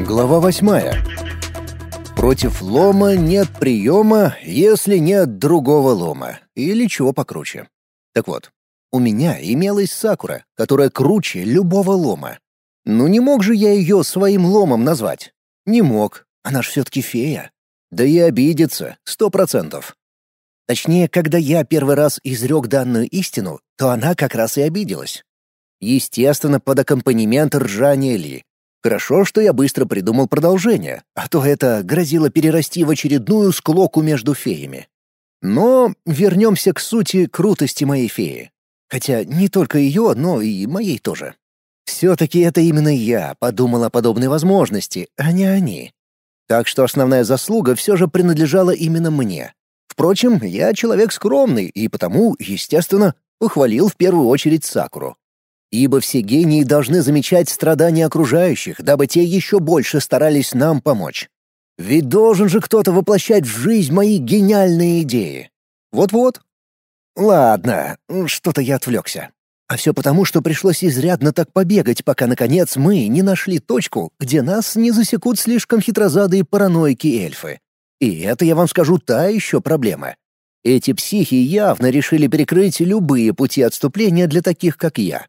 Глава восьмая. Против лома нет приема, если нет другого лома. Или чего покруче. Так вот, у меня имелась Сакура, которая круче любого лома. Ну не мог же я ее своим ломом назвать? Не мог, она ж все-таки фея. Да и обидится, сто процентов. Точнее, когда я первый раз изрек данную истину, то она как раз и обиделась. Естественно, под аккомпанемент ржания Ли. Хорошо, что я быстро придумал продолжение, а то это грозило перерасти в очередную склоку между феями. Но вернемся к сути крутости моей феи. Хотя не только ее, но и моей тоже. Все-таки это именно я подумал о подобной возможности, а не они. Так что основная заслуга все же принадлежала именно мне. Впрочем, я человек скромный и потому, естественно, похвалил в первую очередь Сакуру. Ибо все гении должны замечать страдания окружающих, дабы те еще больше старались нам помочь. Ведь должен же кто-то воплощать в жизнь мои гениальные идеи. Вот-вот. Ладно, что-то я отвлекся. А все потому, что пришлось изрядно так побегать, пока, наконец, мы не нашли точку, где нас не засекут слишком хитрозадые параноики-эльфы. И это, я вам скажу, та еще проблема. Эти психи явно решили перекрыть любые пути отступления для таких, как я.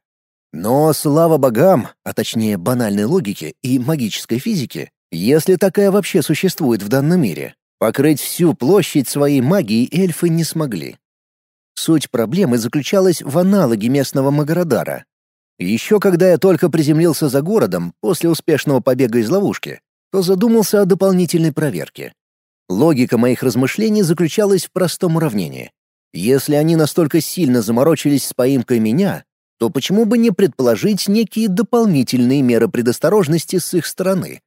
Но слава богам, а точнее банальной логике и магической физике, если такая вообще существует в данном мире, покрыть всю площадь своей магией эльфы не смогли. Суть проблемы заключалась в аналоге местного Магарадара. Еще когда я только приземлился за городом после успешного побега из ловушки, то задумался о дополнительной проверке. Логика моих размышлений заключалась в простом уравнении. Если они настолько сильно заморочились с поимкой меня, то почему бы не предположить некие дополнительные меры предосторожности с их стороны?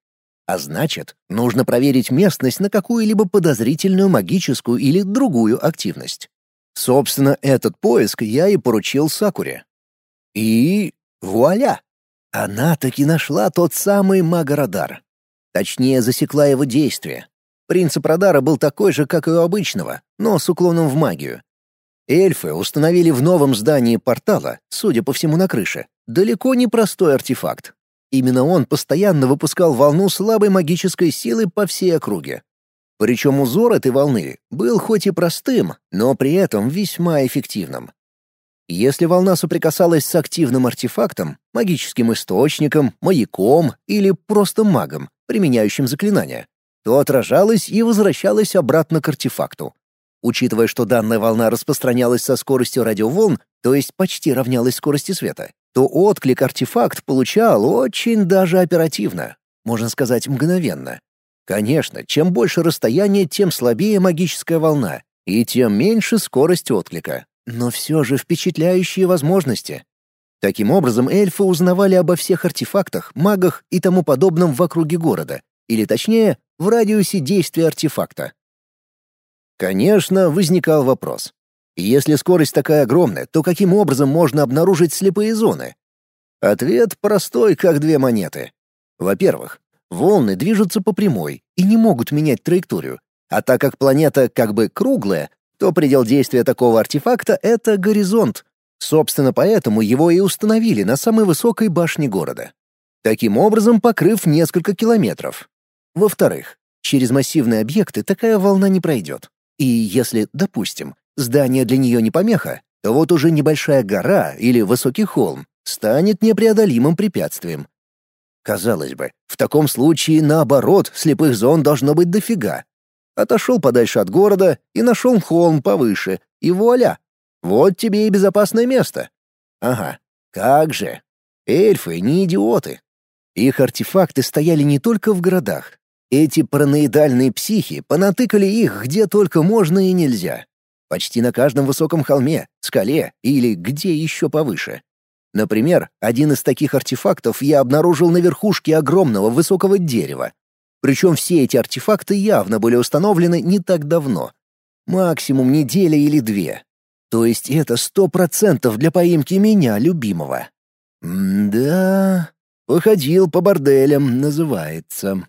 А значит, нужно проверить местность на какую-либо подозрительную магическую или другую активность. Собственно, этот поиск я и поручил Сакуре. И вуаля! Она таки нашла тот самый магорадар. Точнее, засекла его действие. Принцип радара был такой же, как и у обычного, но с уклоном в магию. Эльфы установили в новом здании портала, судя по всему на крыше, далеко не простой артефакт. Именно он постоянно выпускал волну слабой магической силы по всей округе. Причем узор этой волны был хоть и простым, но при этом весьма эффективным. Если волна соприкасалась с активным артефактом, магическим источником, маяком или просто магом, применяющим заклинания, то отражалась и возвращалась обратно к артефакту. Учитывая, что данная волна распространялась со скоростью радиоволн, то есть почти равнялась скорости света, то отклик артефакт получал очень даже оперативно, можно сказать, мгновенно. Конечно, чем больше расстояние, тем слабее магическая волна, и тем меньше скорость отклика. Но все же впечатляющие возможности. Таким образом, эльфы узнавали обо всех артефактах, магах и тому подобном в округе города, или точнее, в радиусе действия артефакта. Конечно, возникал вопрос. Если скорость такая огромная, то каким образом можно обнаружить слепые зоны? Ответ простой, как две монеты. Во-первых, Волны движутся по прямой и не могут менять траекторию. А так как планета как бы круглая, то предел действия такого артефакта — это горизонт. Собственно, поэтому его и установили на самой высокой башне города. Таким образом, покрыв несколько километров. Во-вторых, через массивные объекты такая волна не пройдет. И если, допустим, здание для нее не помеха, то вот уже небольшая гора или высокий холм станет непреодолимым препятствием, Казалось бы, в таком случае, наоборот, слепых зон должно быть дофига. Отошел подальше от города и нашел холм повыше, и вуаля! Вот тебе и безопасное место. Ага, как же. Эльфы не идиоты. Их артефакты стояли не только в городах. Эти параноидальные психи понатыкали их где только можно и нельзя. Почти на каждом высоком холме, скале или где еще повыше. Например, один из таких артефактов я обнаружил на верхушке огромного высокого дерева. Причем все эти артефакты явно были установлены не так давно. Максимум неделя или две. То есть это сто процентов для поимки меня, любимого. М-да, походил по борделям, называется.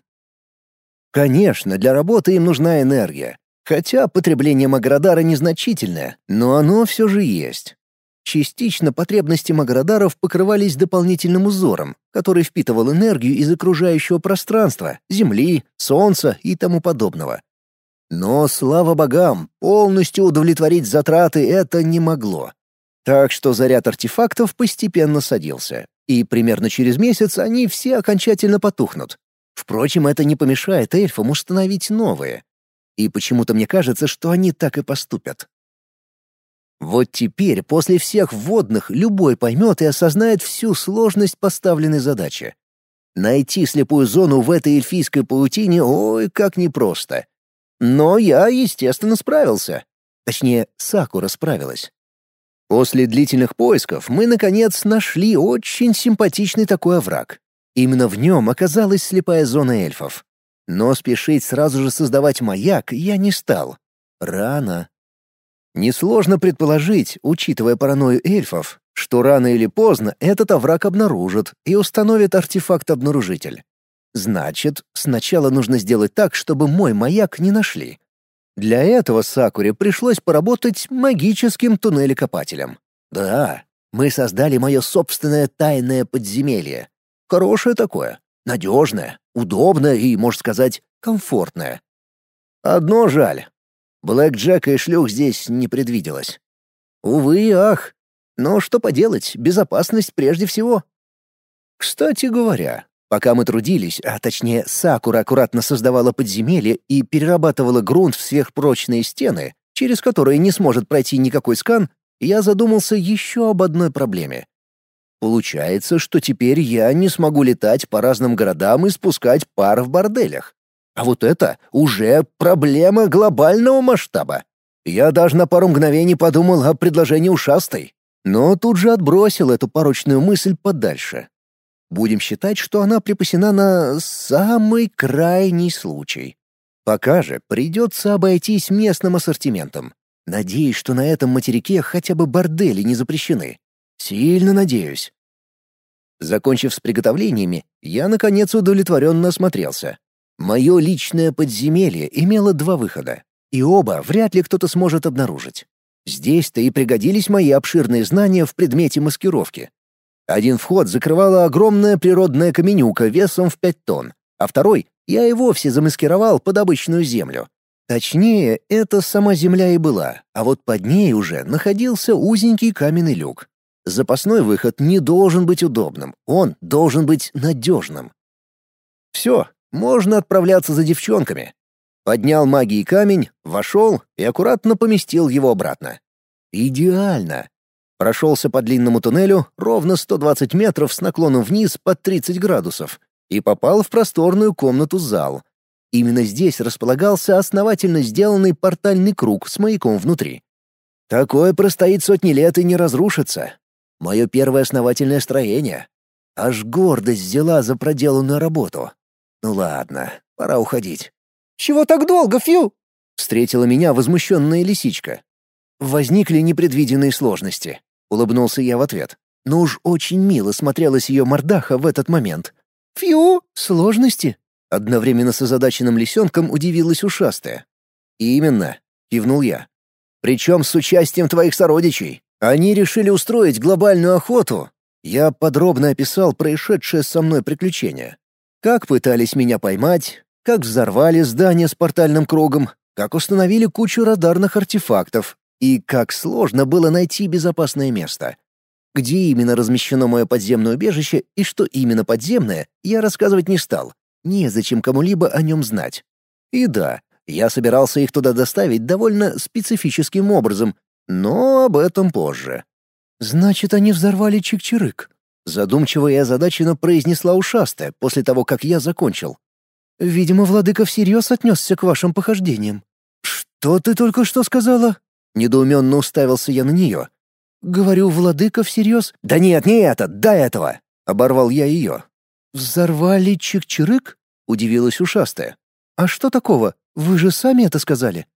Конечно, для работы им нужна энергия. Хотя потребление Маградара незначительное, но оно все же есть. Частично потребности маградаров покрывались дополнительным узором, который впитывал энергию из окружающего пространства, земли, солнца и тому подобного. Но, слава богам, полностью удовлетворить затраты это не могло. Так что заряд артефактов постепенно садился, и примерно через месяц они все окончательно потухнут. Впрочем, это не помешает эльфам установить новые. И почему-то мне кажется, что они так и поступят. Вот теперь, после всех вводных, любой поймет и осознает всю сложность поставленной задачи. Найти слепую зону в этой эльфийской паутине, ой, как непросто. Но я, естественно, справился. Точнее, Сакура справилась. После длительных поисков мы, наконец, нашли очень симпатичный такой овраг. Именно в нем оказалась слепая зона эльфов. Но спешить сразу же создавать маяк я не стал. Рано. Несложно предположить, учитывая паранойю эльфов, что рано или поздно этот овраг обнаружат и установят артефакт-обнаружитель. Значит, сначала нужно сделать так, чтобы мой маяк не нашли. Для этого Сакуре пришлось поработать магическим туннелекопателем. Да, мы создали мое собственное тайное подземелье. Хорошее такое, надежное, удобное и, можно сказать, комфортное. Одно жаль, Блэк Джека и шлюх здесь не предвиделось. Увы и ах. Но что поделать, безопасность прежде всего. Кстати говоря, пока мы трудились, а точнее Сакура аккуратно создавала подземелье и перерабатывала грунт в сверхпрочные стены, через которые не сможет пройти никакой скан, я задумался еще об одной проблеме. Получается, что теперь я не смогу летать по разным городам и спускать пар в борделях. А вот это уже проблема глобального масштаба. Я даже на пару мгновений подумал о предложении ушастой, но тут же отбросил эту порочную мысль подальше. Будем считать, что она припасена на самый крайний случай. Пока же придется обойтись местным ассортиментом. Надеюсь, что на этом материке хотя бы бордели не запрещены. Сильно надеюсь. Закончив с приготовлениями, я, наконец, удовлетворенно осмотрелся. Мое личное подземелье имело два выхода, и оба вряд ли кто-то сможет обнаружить. Здесь-то и пригодились мои обширные знания в предмете маскировки. Один вход закрывала огромная природная каменюка весом в пять тонн, а второй я и вовсе замаскировал под обычную землю. Точнее, это сама земля и была, а вот под ней уже находился узенький каменный люк. Запасной выход не должен быть удобным, он должен быть надежным. Все, можно отправляться за девчонками. Поднял магией камень, вошел и аккуратно поместил его обратно. Идеально. Прошелся по длинному туннелю ровно 120 метров с наклоном вниз под 30 градусов и попал в просторную комнату-зал. Именно здесь располагался основательно сделанный портальный круг с маяком внутри. Такое простоит сотни лет и не разрушится. Мое первое основательное строение. Аж гордость взяла за проделанную работу. Ну ладно, пора уходить. «Чего так долго, Фью?» — встретила меня возмущенная лисичка. Возникли непредвиденные сложности. Улыбнулся я в ответ. Но уж очень мило смотрелась ее мордаха в этот момент. «Фью, сложности?» Одновременно с озадаченным лисенком удивилась ушастая. «Именно», — кивнул я. «Причем с участием твоих сородичей. Они решили устроить глобальную охоту. Я подробно описал происшедшее со мной приключение. Как пытались меня поймать, как взорвали здание с портальным кругом, как установили кучу радарных артефактов и как сложно было найти безопасное место. Где именно размещено мое подземное убежище и что именно подземное, я рассказывать не стал. Незачем кому-либо о нем знать. И да, я собирался их туда доставить довольно специфическим образом, но об этом позже. «Значит, они взорвали Чик-Чирык», Задумчиво и озадаченно произнесла ушастая после того, как я закончил. «Видимо, владыка всерьез отнесся к вашим похождениям». «Что ты только что сказала?» Недоуменно уставился я на нее. «Говорю, владыка всерьез...» «Да нет, не это, до этого!» — оборвал я ее. «Взорвали чик-чирык?» — удивилась ушастая. «А что такого? Вы же сами это сказали».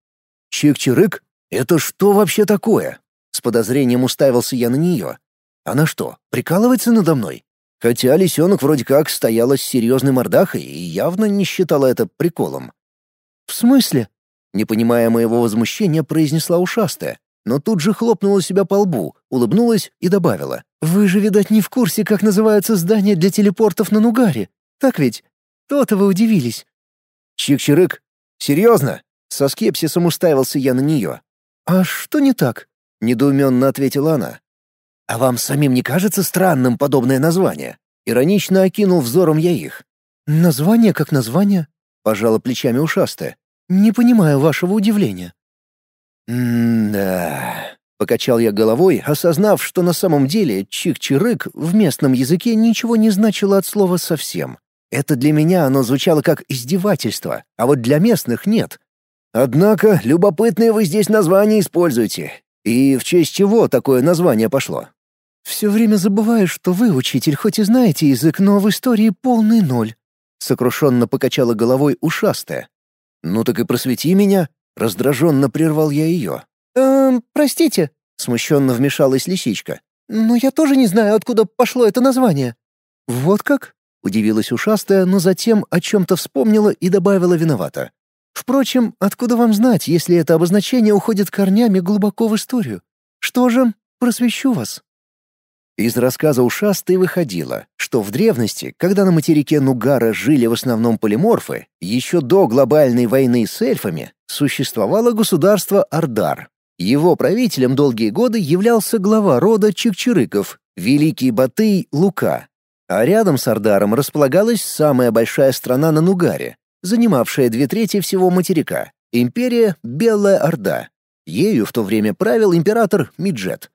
«Чик-чирык? Это что вообще такое?» С подозрением уставился я на нее. Она что, прикалывается надо мной? Хотя лисенок вроде как стояла с серьезной мордахой и явно не считала это приколом. «В смысле?» — не понимая моего возмущения, произнесла ушастая. но тут же хлопнула себя по лбу, улыбнулась и добавила. «Вы же, видать, не в курсе, как называются здания для телепортов на Нугаре. Так ведь? То-то вы удивились». «Чик-чирык? Серьезно?» Со скепсисом уставился я на нее. «А что не так?» — недоуменно ответила она. «А вам самим не кажется странным подобное название?» Иронично окинул взором я их. «Название как название?» — пожала плечами ушастая. «Не понимаю вашего удивления». «М-да...» — покачал я головой, осознав, что на самом деле чик-чирык в местном языке ничего не значило от слова совсем. Это для меня оно звучало как издевательство, а вот для местных нет. Однако любопытные вы здесь названия используете. И в честь чего такое название пошло? «Все время забываю, что вы, учитель, хоть и знаете язык, но в истории полный ноль», — сокрушенно покачала головой ушастая. «Ну так и просвети меня», — раздраженно прервал я ее. «Эм, простите», — смущенно вмешалась лисичка. «Но я тоже не знаю, откуда пошло это название». «Вот как?» — удивилась ушастая, но затем о чем-то вспомнила и добавила виновата. «Впрочем, откуда вам знать, если это обозначение уходит корнями глубоко в историю? Что же, просвещу вас». Из рассказа ушастой выходило, что в древности, когда на материке Нугара жили в основном полиморфы, еще до глобальной войны с эльфами, существовало государство Ардар. Его правителем долгие годы являлся глава рода Чикчирыков, великий Батый Лука. А рядом с Ардаром располагалась самая большая страна на Нугаре, занимавшая две трети всего материка — империя Белая Орда. Ею в то время правил император Миджет.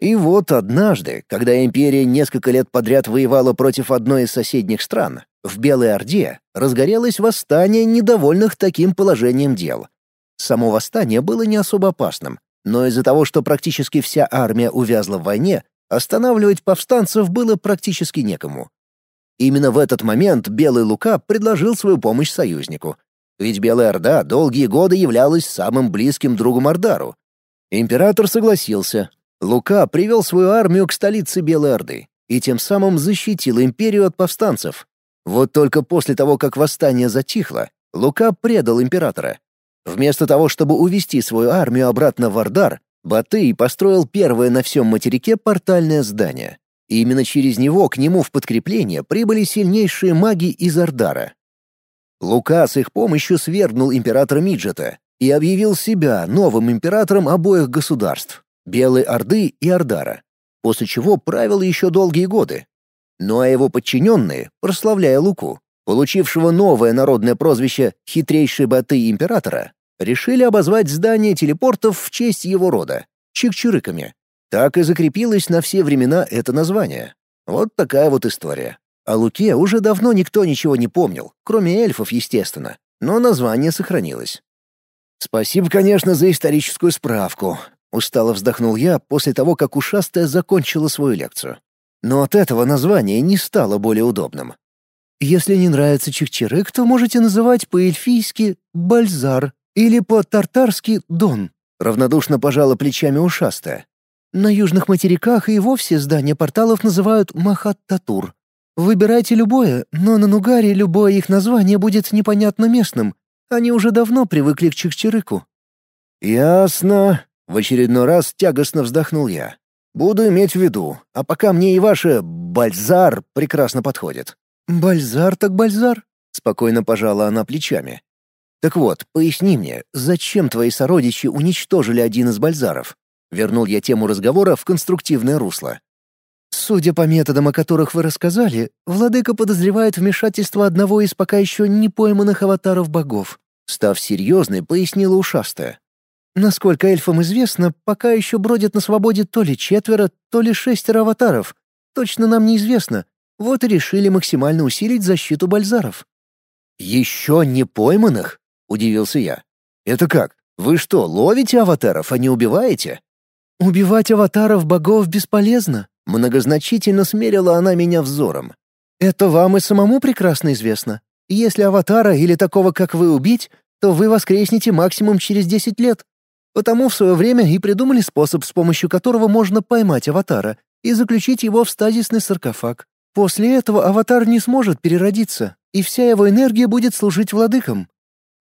И вот однажды, когда империя несколько лет подряд воевала против одной из соседних стран, в Белой Орде разгорелось восстание недовольных таким положением дел. Само восстание было не особо опасным, но из-за того, что практически вся армия увязла в войне, останавливать повстанцев было практически некому. Именно в этот момент Белый Лука предложил свою помощь союзнику. Ведь Белая Орда долгие годы являлась самым близким другом Ордару. Император согласился, Лука привел свою армию к столице Белой Орды и тем самым защитил империю от повстанцев. Вот только после того, как восстание затихло, Лука предал императора. Вместо того, чтобы увести свою армию обратно в Ордар, Батый построил первое на всем материке портальное здание. И именно через него к нему в подкрепление прибыли сильнейшие маги из Ордара. Лука с их помощью свергнул императора Миджета и объявил себя новым императором обоих государств. Белой Орды и Ордара, после чего правил еще долгие годы. Ну а его подчиненные, прославляя Луку, получившего новое народное прозвище «Хитрейший Баты Императора», решили обозвать здание телепортов в честь его рода — Чикчирыками. Так и закрепилось на все времена это название. Вот такая вот история. О Луке уже давно никто ничего не помнил, кроме эльфов, естественно, но название сохранилось. Спасибо, конечно, за историческую справку. Устало вздохнул я после того, как ушастая закончила свою лекцию. Но от этого название не стало более удобным. Если не нравится чикчирык, то можете называть по-эльфийски «бальзар» или по-тартарски «дон», — равнодушно пожала плечами ушастая. На южных материках и вовсе здания порталов называют Махат-Татур. Выбирайте любое, но на Нугаре любое их название будет непонятно местным. Они уже давно привыкли к чикчирыку. «Ясно», в очередной раз тягостно вздохнул я. Буду иметь в виду, а пока мне и ваше «бальзар» прекрасно подходит. «Бальзар так бальзар», — спокойно пожала она плечами. «Так вот, поясни мне, зачем твои сородичи уничтожили один из бальзаров?» Вернул я тему разговора в конструктивное русло. «Судя по методам, о которых вы рассказали, владыка подозревает вмешательство одного из пока еще не пойманных аватаров богов», став серьезной, пояснила ушастая. Насколько эльфам известно, пока еще бродят на свободе то ли четверо, то ли шестеро аватаров. Точно нам неизвестно. Вот и решили максимально усилить защиту бальзаров. «Еще не пойманных?» — удивился я. «Это как? Вы что, ловите аватаров, а не убиваете?» «Убивать аватаров богов бесполезно», — многозначительно смерила она меня взором. «Это вам и самому прекрасно известно. Если аватара или такого, как вы, убить, то вы воскреснете максимум через десять лет. Потому в свое время и придумали способ, с помощью которого можно поймать аватара и заключить его в стазисный саркофаг. После этого аватар не сможет переродиться, и вся его энергия будет служить владыкам.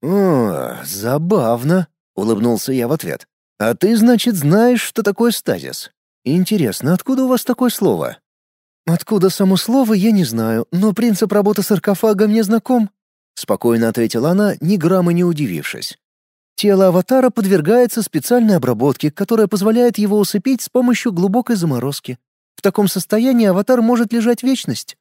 «О, забавно», — улыбнулся я в ответ. А ты, значит, знаешь, что такое стазис? Интересно, откуда у вас такое слово? Откуда само слово, я не знаю, но принцип работы саркофага мне знаком, спокойно ответила она, ни грамма не удивившись. Тело аватара подвергается специальной обработке, которая позволяет его усыпить с помощью глубокой заморозки. В таком состоянии аватар может лежать вечность.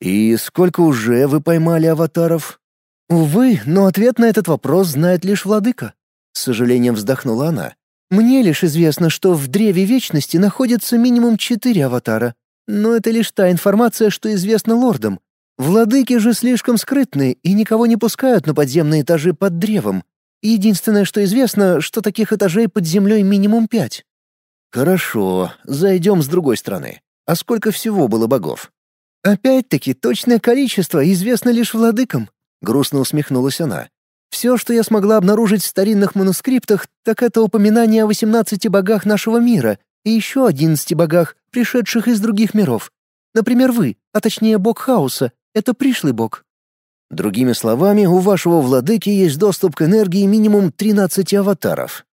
И сколько уже вы поймали аватаров? Увы, но ответ на этот вопрос знает лишь владыка. С сожалением вздохнула она. Мне лишь известно, что в Древе Вечности находится минимум четыре аватара. Но это лишь та информация, что известна лордам. Владыки же слишком скрытны и никого не пускают на подземные этажи под древом. Единственное, что известно, что таких этажей под землей минимум пять. Хорошо, зайдем с другой стороны. А сколько всего было богов? Опять-таки, точное количество известно лишь владыкам, грустно усмехнулась она. Все, что я смогла обнаружить в старинных манускриптах, так это упоминание о 18 богах нашего мира и еще 11 богах, пришедших из других миров. Например, вы, а точнее бог хаоса, это пришлый бог. Другими словами, у вашего владыки есть доступ к энергии минимум 13 аватаров.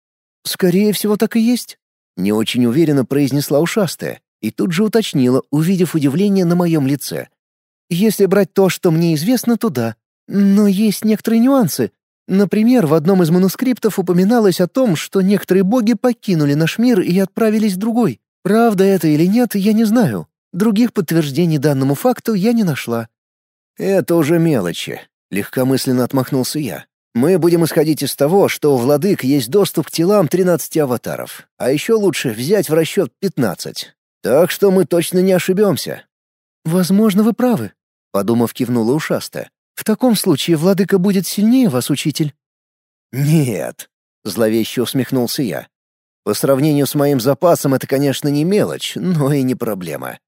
Скорее всего, так и есть. Не очень уверенно произнесла ушастая и тут же уточнила, увидев удивление на моем лице. Если брать то, что мне известно, то да. Но есть некоторые нюансы. Например, в одном из манускриптов упоминалось о том, что некоторые боги покинули наш мир и отправились в другой. Правда это или нет, я не знаю. Других подтверждений данному факту я не нашла. «Это уже мелочи», — легкомысленно отмахнулся я. «Мы будем исходить из того, что у владык есть доступ к телам 13 аватаров, а еще лучше взять в расчет 15. Так что мы точно не ошибемся». «Возможно, вы правы», — подумав, кивнула ушастая. «В таком случае владыка будет сильнее вас, учитель». «Нет», — зловеще усмехнулся я. «По сравнению с моим запасом это, конечно, не мелочь, но и не проблема.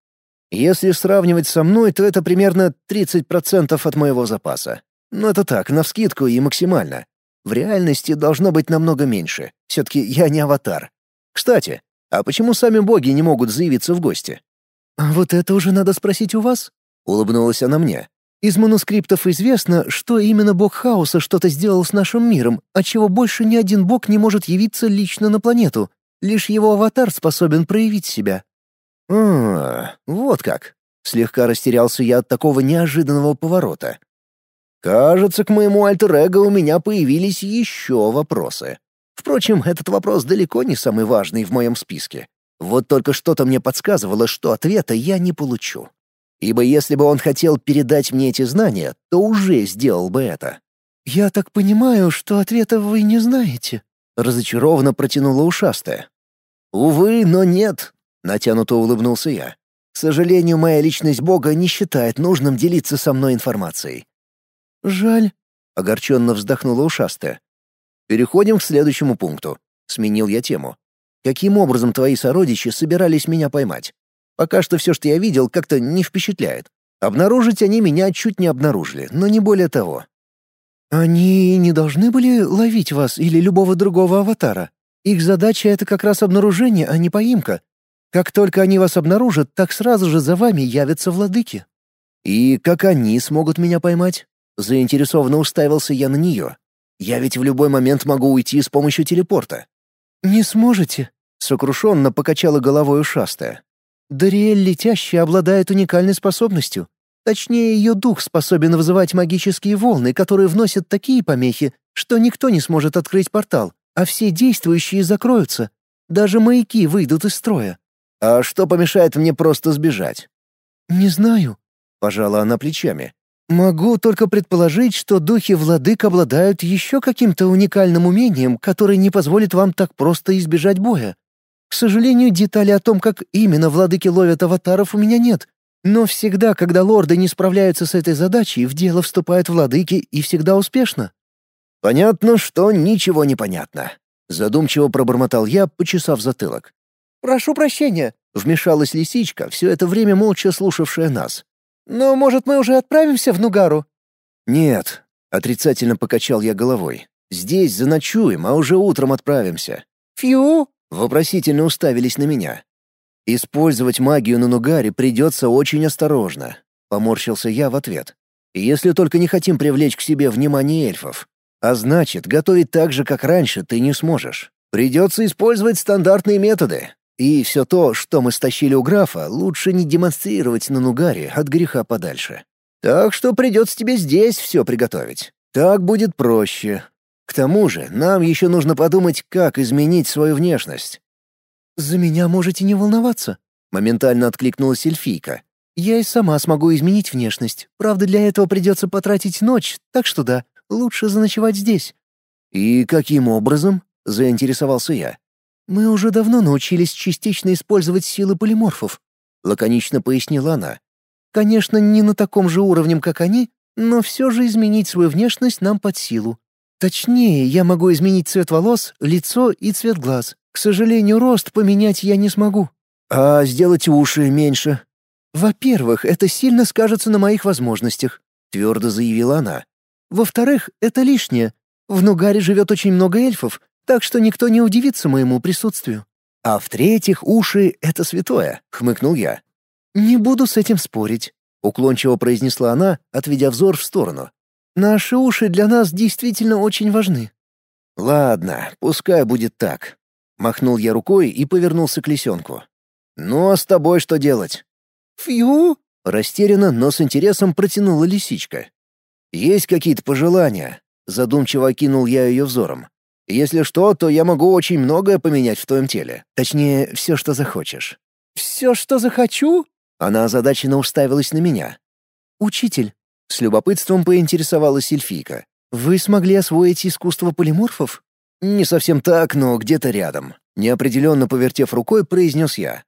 Если сравнивать со мной, то это примерно 30% от моего запаса. Но это так, навскидку и максимально. В реальности должно быть намного меньше. Все-таки я не аватар. Кстати, а почему сами боги не могут заявиться в гости? «А вот это уже надо спросить у вас?» — улыбнулась она мне. «Из манускриптов известно, что именно бог хаоса что-то сделал с нашим миром, отчего больше ни один бог не может явиться лично на планету. Лишь его аватар способен проявить себя. «А, вот как!» — слегка растерялся я от такого неожиданного поворота. «Кажется, к моему альтер-эго у меня появились еще вопросы. Впрочем, этот вопрос далеко не самый важный в моем списке. Вот только что-то мне подсказывало, что ответа я не получу. Ибо если бы он хотел передать мне эти знания, то уже сделал бы это». «Я так понимаю, что ответа вы не знаете», — разочарованно протянула ушастая. «Увы, но нет. Натянуто улыбнулся я. К сожалению, моя личность Бога не считает нужным делиться со мной информацией. Жаль, огорченно вздохнула ушастая. Переходим к следующему пункту. Сменил я тему. Каким образом твои сородичи собирались меня поймать? Пока что все, что я видел, как-то не впечатляет. Обнаружить они меня чуть не обнаружили, но не более того. Они не должны были ловить вас или любого другого аватара. Их задача — это как раз обнаружение, а не поимка. Как только они вас обнаружат, так сразу же за вами явятся владыки». «И как они смогут меня поймать?» Заинтересованно уставился я на нее. «Я ведь в любой момент могу уйти с помощью телепорта». «Не сможете», — сокрушенно покачала головой ушастая. «Дариэль Летящая обладает уникальной способностью. Точнее, ее дух способен вызывать магические волны, которые вносят такие помехи, что никто не сможет открыть портал, а все действующие закроются. Даже маяки выйдут из строя. А что помешает мне просто сбежать? Не знаю, пожала она плечами. Могу только предположить, что духи владык обладают еще каким-то уникальным умением, которое не позволит вам так просто избежать боя. К сожалению, детали о том, как именно владыки ловят аватаров, у меня нет. Но всегда, когда лорды не справляются с этой задачей, в дело вступают владыки и всегда успешно. Понятно, что ничего не понятно. Задумчиво пробормотал я, почесав затылок. «Прошу прощения», — вмешалась лисичка, все это время молча слушавшая нас. «Но, может, мы уже отправимся в Нугару?» «Нет», — отрицательно покачал я головой. «Здесь заночуем, а уже утром отправимся». «Фью!» — вопросительно уставились на меня. «Использовать магию на Нугаре придется очень осторожно», — поморщился я в ответ. «Если только не хотим привлечь к себе внимание эльфов. А значит, готовить так же, как раньше, ты не сможешь. Придется использовать стандартные методы. И все то, что мы стащили у графа, лучше не демонстрировать на Нугаре от греха подальше. Так что придется тебе здесь все приготовить. Так будет проще. К тому же нам еще нужно подумать, как изменить свою внешность. «За меня можете не волноваться», — моментально откликнулась эльфийка. «Я и сама смогу изменить внешность. Правда, для этого придется потратить ночь, так что да, лучше заночевать здесь». «И каким образом?» — заинтересовался я. «Мы уже давно научились частично использовать силы полиморфов», — лаконично пояснила она. «Конечно, не на таком же уровне, как они, но все же изменить свою внешность нам под силу. Точнее, я могу изменить цвет волос, лицо и цвет глаз. К сожалению, рост поменять я не смогу. А сделать уши меньше? Во-первых, это сильно скажется на моих возможностях, твердо заявила она. Во-вторых, это лишнее. В Нугаре живет очень много эльфов, так что никто не удивится моему присутствию. А в-третьих, уши — это святое, хмыкнул я. Не буду с этим спорить, уклончиво произнесла она, отведя взор в сторону. Наши уши для нас действительно очень важны. Ладно, пускай будет так. Махнул я рукой и повернулся к лисенку. «Ну а с тобой что делать?» «Фью!» — растерянно, но с интересом протянула лисичка. «Есть какие-то пожелания?» — задумчиво окинул я ее взором. «Если что, то я могу очень многое поменять в твоем теле. Точнее, все, что захочешь». «Все, что захочу?» Она озадаченно уставилась на меня. «Учитель», — с любопытством поинтересовалась эльфийка, «вы смогли освоить искусство полиморфов?» «Не совсем так, но где-то рядом», — неопределенно повертев рукой, произнес я.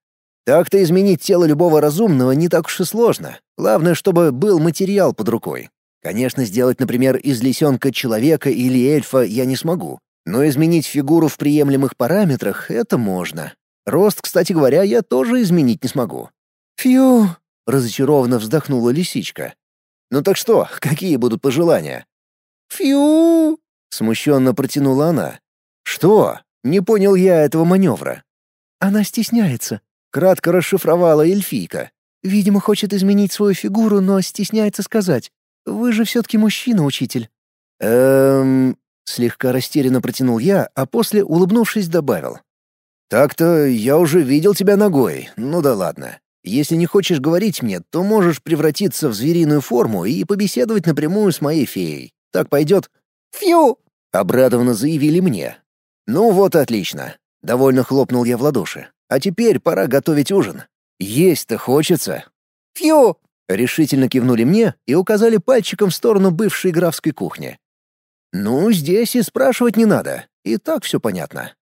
«Так-то изменить тело любого разумного не так уж и сложно. Главное, чтобы был материал под рукой. Конечно, сделать, например, из лисенка человека или эльфа я не смогу, но изменить фигуру в приемлемых параметрах — это можно. Рост, кстати говоря, я тоже изменить не смогу». «Фью!» — разочарованно вздохнула лисичка. «Ну так что, какие будут пожелания?» «Фью!» — смущенно протянула она. «Что? Не понял я этого маневра». «Она стесняется», — кратко расшифровала эльфийка. «Видимо, хочет изменить свою фигуру, но стесняется сказать. Вы же все-таки мужчина, учитель». «Эм...» — слегка растерянно протянул я, а после, улыбнувшись, добавил. «Так-то я уже видел тебя ногой, ну да ладно. Если не хочешь говорить мне, то можешь превратиться в звериную форму и побеседовать напрямую с моей феей. Так пойдет?» «Фью!» — обрадованно заявили мне. «Ну вот отлично!» — довольно хлопнул я в ладоши. «А теперь пора готовить ужин. Есть-то хочется!» «Фью!» — решительно кивнули мне и указали пальчиком в сторону бывшей графской кухни. «Ну, здесь и спрашивать не надо, и так все понятно.